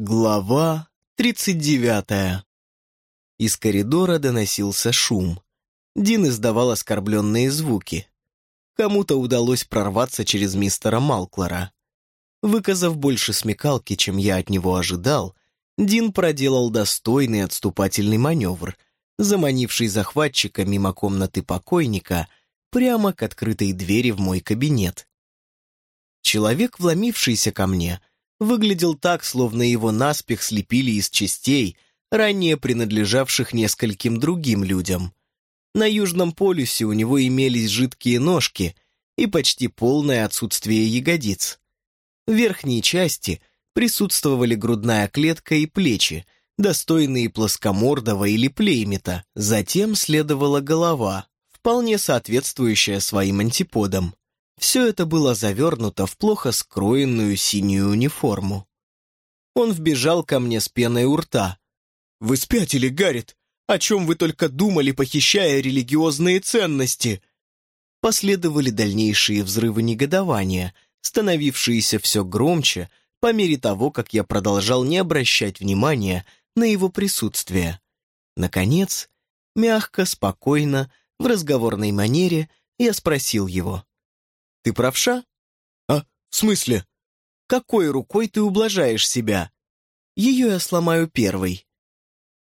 Глава тридцать девятая. Из коридора доносился шум. Дин издавал оскорбленные звуки. Кому-то удалось прорваться через мистера Малклера. Выказав больше смекалки, чем я от него ожидал, Дин проделал достойный отступательный маневр, заманивший захватчика мимо комнаты покойника прямо к открытой двери в мой кабинет. Человек, вломившийся ко мне, выглядел так, словно его наспех слепили из частей, ранее принадлежавших нескольким другим людям. На Южном полюсе у него имелись жидкие ножки и почти полное отсутствие ягодиц. В верхней части присутствовали грудная клетка и плечи, достойные плоскомордого или плеймета. Затем следовала голова, вполне соответствующая своим антиподам. Все это было завернуто в плохо скроенную синюю униформу. Он вбежал ко мне с пеной у рта. «Вы спятили, Гаррит? О чем вы только думали, похищая религиозные ценности?» Последовали дальнейшие взрывы негодования, становившиеся все громче по мере того, как я продолжал не обращать внимания на его присутствие. Наконец, мягко, спокойно, в разговорной манере, я спросил его. Ты правша? А, в смысле? Какой рукой ты ублажаешь себя? Ее я сломаю первой.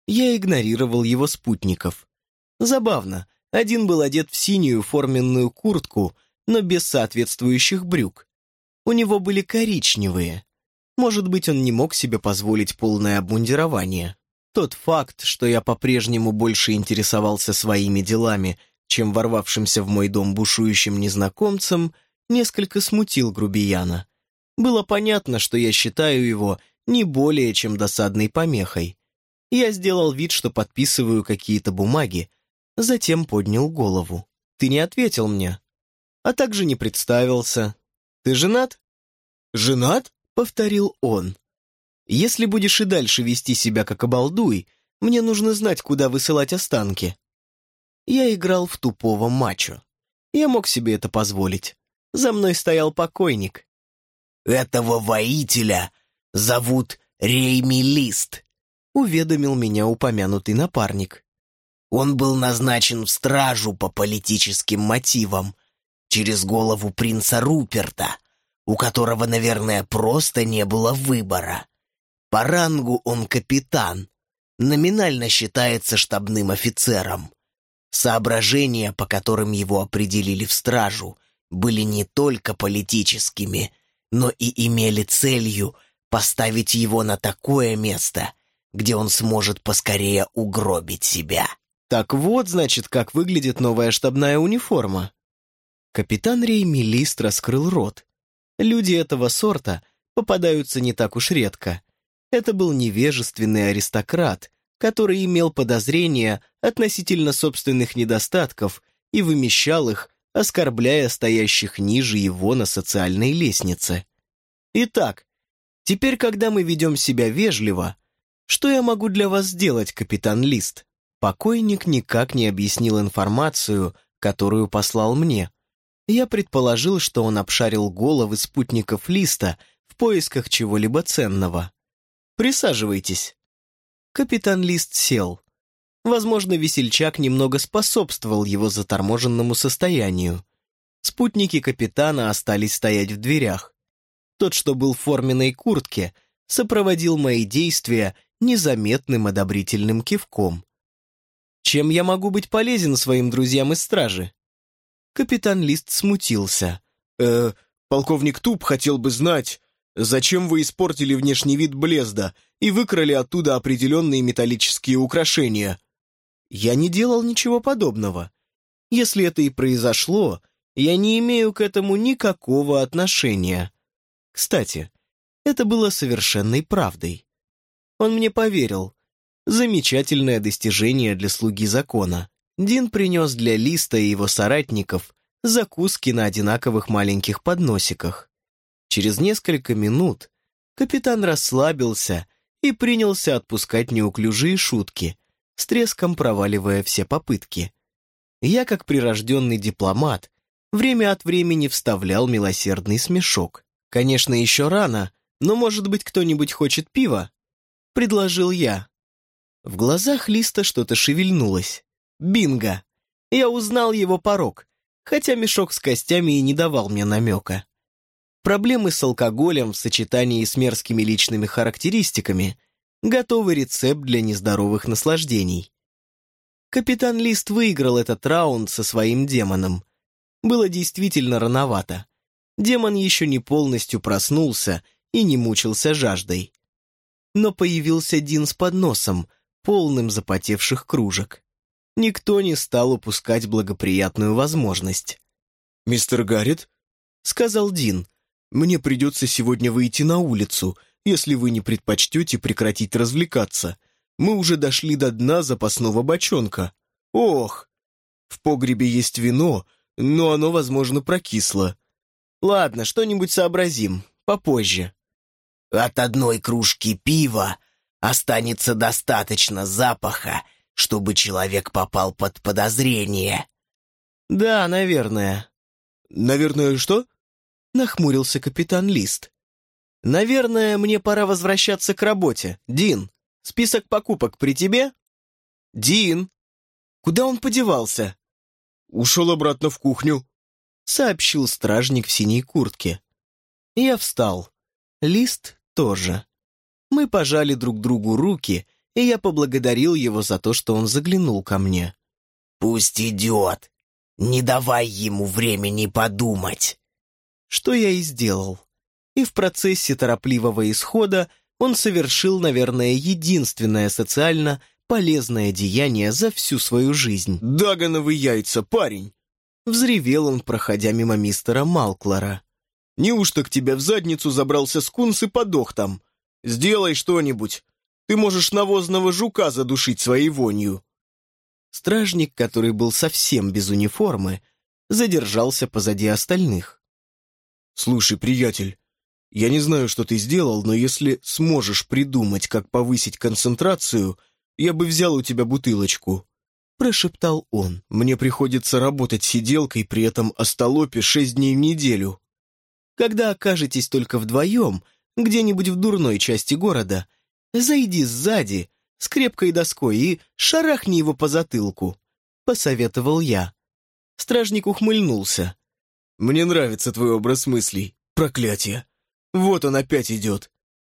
Я игнорировал его спутников. Забавно, один был одет в синюю форменную куртку, но без соответствующих брюк. У него были коричневые. Может быть, он не мог себе позволить полное обмундирование. Тот факт, что я по-прежнему больше интересовался своими делами, чем ворвавшимся в мой дом бушующим незнакомцем — несколько смутил грубияна. Было понятно, что я считаю его не более чем досадной помехой. Я сделал вид, что подписываю какие-то бумаги, затем поднял голову. «Ты не ответил мне, а также не представился. Ты женат?» «Женат?» — повторил он. «Если будешь и дальше вести себя как обалдуй, мне нужно знать, куда высылать останки». Я играл в тупого мачо. Я мог себе это позволить. За мной стоял покойник. «Этого воителя зовут Рейми Лист», — уведомил меня упомянутый напарник. «Он был назначен в стражу по политическим мотивам через голову принца Руперта, у которого, наверное, просто не было выбора. По рангу он капитан, номинально считается штабным офицером. Соображения, по которым его определили в стражу, были не только политическими, но и имели целью поставить его на такое место, где он сможет поскорее угробить себя. Так вот, значит, как выглядит новая штабная униформа. Капитан Рейми Лист раскрыл рот. Люди этого сорта попадаются не так уж редко. Это был невежественный аристократ, который имел подозрения относительно собственных недостатков и вымещал их оскорбляя стоящих ниже его на социальной лестнице. Итак, теперь, когда мы ведем себя вежливо, что я могу для вас сделать, капитан Лист? Покойник никак не объяснил информацию, которую послал мне. Я предположил, что он обшарил головы спутников Листа в поисках чего-либо ценного. Присаживайтесь. Капитан Лист сел. Возможно, весельчак немного способствовал его заторможенному состоянию. Спутники капитана остались стоять в дверях. Тот, что был в форменной куртке, сопроводил мои действия незаметным одобрительным кивком. «Чем я могу быть полезен своим друзьям из стражи?» Капитан Лист смутился. «Э, полковник Туп хотел бы знать, зачем вы испортили внешний вид Блезда и выкрали оттуда определенные металлические украшения?» Я не делал ничего подобного. Если это и произошло, я не имею к этому никакого отношения. Кстати, это было совершенной правдой. Он мне поверил. Замечательное достижение для слуги закона. Дин принес для Листа и его соратников закуски на одинаковых маленьких подносиках. Через несколько минут капитан расслабился и принялся отпускать неуклюжие шутки, с треском проваливая все попытки. Я, как прирожденный дипломат, время от времени вставлял милосердный смешок. Конечно, еще рано, но, может быть, кто-нибудь хочет пива? предложил я. В глазах Листа что-то шевельнулось. Бинго! Я узнал его порог, хотя мешок с костями и не давал мне намека. Проблемы с алкоголем в сочетании с мерзкими личными характеристиками — готовый рецепт для нездоровых наслаждений. Капитан Лист выиграл этот раунд со своим демоном. Было действительно рановато. Демон еще не полностью проснулся и не мучился жаждой. Но появился Дин с подносом, полным запотевших кружек. Никто не стал упускать благоприятную возможность. «Мистер Гаррет?» — сказал Дин. Мне придется сегодня выйти на улицу, если вы не предпочтете прекратить развлекаться. Мы уже дошли до дна запасного бочонка. Ох! В погребе есть вино, но оно, возможно, прокисло. Ладно, что-нибудь сообразим. Попозже. От одной кружки пива останется достаточно запаха, чтобы человек попал под подозрение. Да, наверное. Наверное, что? нахмурился капитан Лист. «Наверное, мне пора возвращаться к работе. Дин, список покупок при тебе?» «Дин! Куда он подевался?» «Ушел обратно в кухню», — сообщил стражник в синей куртке. Я встал. Лист тоже. Мы пожали друг другу руки, и я поблагодарил его за то, что он заглянул ко мне. «Пусть идет. Не давай ему времени подумать что я и сделал. И в процессе торопливого исхода он совершил, наверное, единственное социально полезное деяние за всю свою жизнь. «Дагановы яйца, парень!» Взревел он, проходя мимо мистера Малклора. «Неужто к тебе в задницу забрался скунс и подох там? Сделай что-нибудь. Ты можешь навозного жука задушить своей вонью». Стражник, который был совсем без униформы, задержался позади остальных. «Слушай, приятель, я не знаю, что ты сделал, но если сможешь придумать, как повысить концентрацию, я бы взял у тебя бутылочку», — прошептал он. «Мне приходится работать сиделкой, при этом остолопе шесть дней в неделю». «Когда окажетесь только вдвоем, где-нибудь в дурной части города, зайди сзади, с крепкой доской и шарахни его по затылку», — посоветовал я. Стражник ухмыльнулся. Мне нравится твой образ мыслей. Проклятие. Вот он опять идет.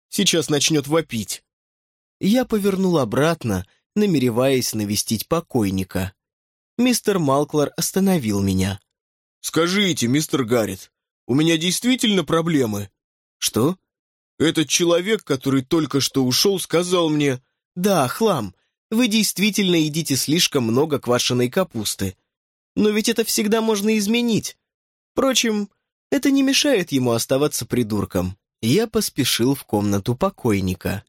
Сейчас начнет вопить. Я повернул обратно, намереваясь навестить покойника. Мистер Малклар остановил меня. «Скажите, мистер Гаррет, у меня действительно проблемы?» «Что?» «Этот человек, который только что ушел, сказал мне...» «Да, хлам, вы действительно едите слишком много квашеной капусты. Но ведь это всегда можно изменить. Впрочем, это не мешает ему оставаться придурком. Я поспешил в комнату покойника.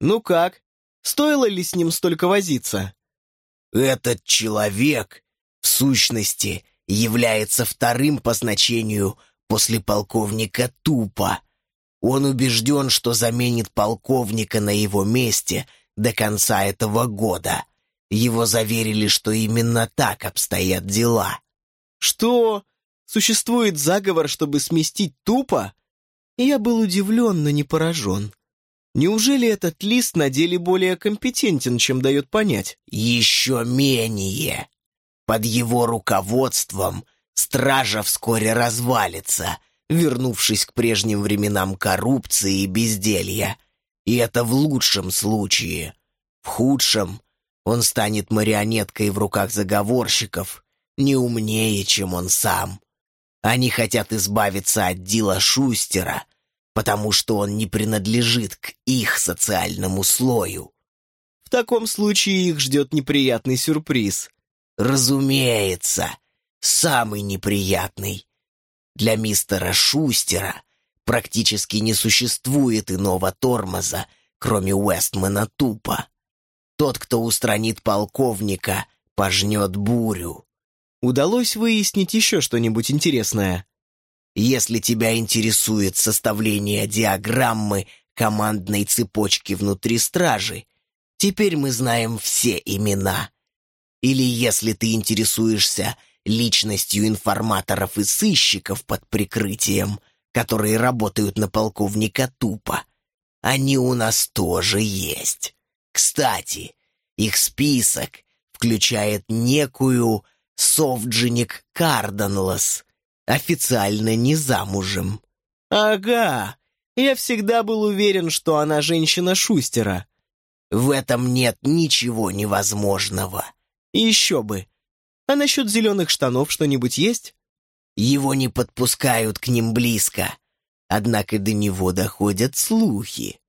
«Ну как? Стоило ли с ним столько возиться?» «Этот человек, в сущности, является вторым по значению после полковника Тупа. Он убежден, что заменит полковника на его месте до конца этого года. Его заверили, что именно так обстоят дела». «Что? Существует заговор, чтобы сместить тупо? я был удивлен, но не поражен. Неужели этот лист на деле более компетентен, чем дает понять? Еще менее. Под его руководством стража вскоре развалится, вернувшись к прежним временам коррупции и безделья. И это в лучшем случае. В худшем он станет марионеткой в руках заговорщиков, не умнее, чем он сам. Они хотят избавиться от Дила Шустера, потому что он не принадлежит к их социальному слою. В таком случае их ждет неприятный сюрприз. Разумеется, самый неприятный. Для мистера Шустера практически не существует иного тормоза, кроме Уэстмана Тупа. Тот, кто устранит полковника, пожнет бурю удалось выяснить еще что-нибудь интересное. Если тебя интересует составление диаграммы командной цепочки внутри стражи, теперь мы знаем все имена. Или если ты интересуешься личностью информаторов и сыщиков под прикрытием, которые работают на полковника Тупа, они у нас тоже есть. Кстати, их список включает некую Совджиник Карденлас, официально не замужем. Ага, я всегда был уверен, что она женщина Шустера. В этом нет ничего невозможного. еще бы. А насчет зеленых штанов что-нибудь есть? Его не подпускают к ним близко. Однако до него доходят слухи.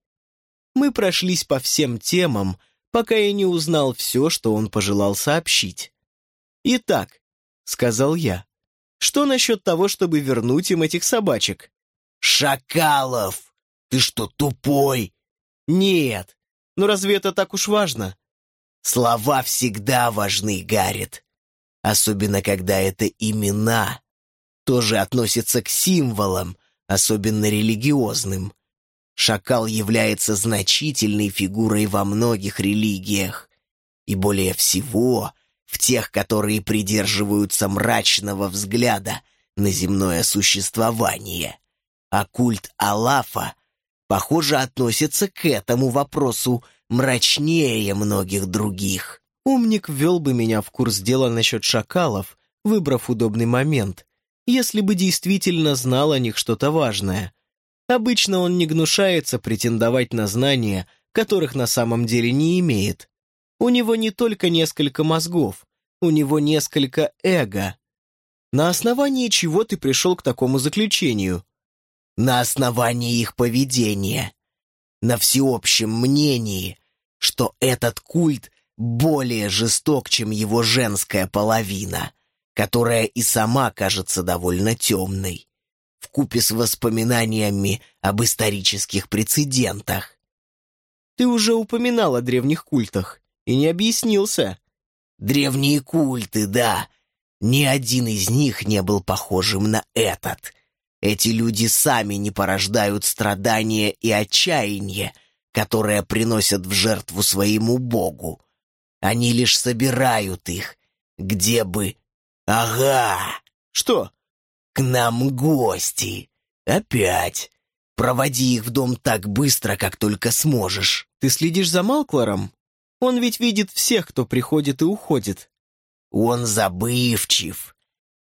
Мы прошлись по всем темам, пока я не узнал все, что он пожелал сообщить. «Итак», — сказал я, — «что насчет того, чтобы вернуть им этих собачек?» «Шакалов! Ты что, тупой?» «Нет. Но разве это так уж важно?» «Слова всегда важны, Гаррет. Особенно, когда это имена. Тоже относятся к символам, особенно религиозным. Шакал является значительной фигурой во многих религиях. И более всего в тех, которые придерживаются мрачного взгляда на земное существование а культ Алафа, похоже, относится к этому вопросу мрачнее многих других. Умник ввел бы меня в курс дела насчет шакалов, выбрав удобный момент, если бы действительно знал о них что-то важное. Обычно он не гнушается претендовать на знания, которых на самом деле не имеет. У него не только несколько мозгов, у него несколько эго. На основании чего ты пришел к такому заключению? на основании их поведения, на всеобщем мнении, что этот культ более жесток, чем его женская половина, которая и сама кажется довольно темной, вкупе с воспоминаниями об исторических прецедентах. Ты уже упоминал о древних культах и не объяснился. Древние культы, да. Ни один из них не был похожим на этот. Эти люди сами не порождают страдания и отчаяние, которое приносят в жертву своему Богу. Они лишь собирают их, где бы... Ага! Что? К нам гости. Опять. Проводи их в дом так быстро, как только сможешь. Ты следишь за Малклором? Он ведь видит всех, кто приходит и уходит. Он забывчив.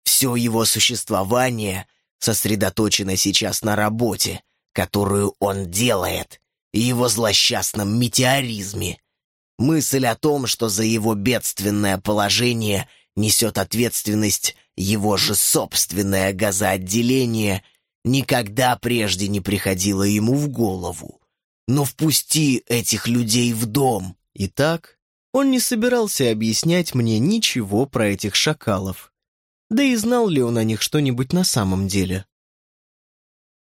Все его существование сосредоточена сейчас на работе, которую он делает, и его злосчастном метеоризме. Мысль о том, что за его бедственное положение несет ответственность его же собственное газоотделение, никогда прежде не приходила ему в голову. Но впусти этих людей в дом. Итак, он не собирался объяснять мне ничего про этих шакалов. Да и знал ли он о них что-нибудь на самом деле?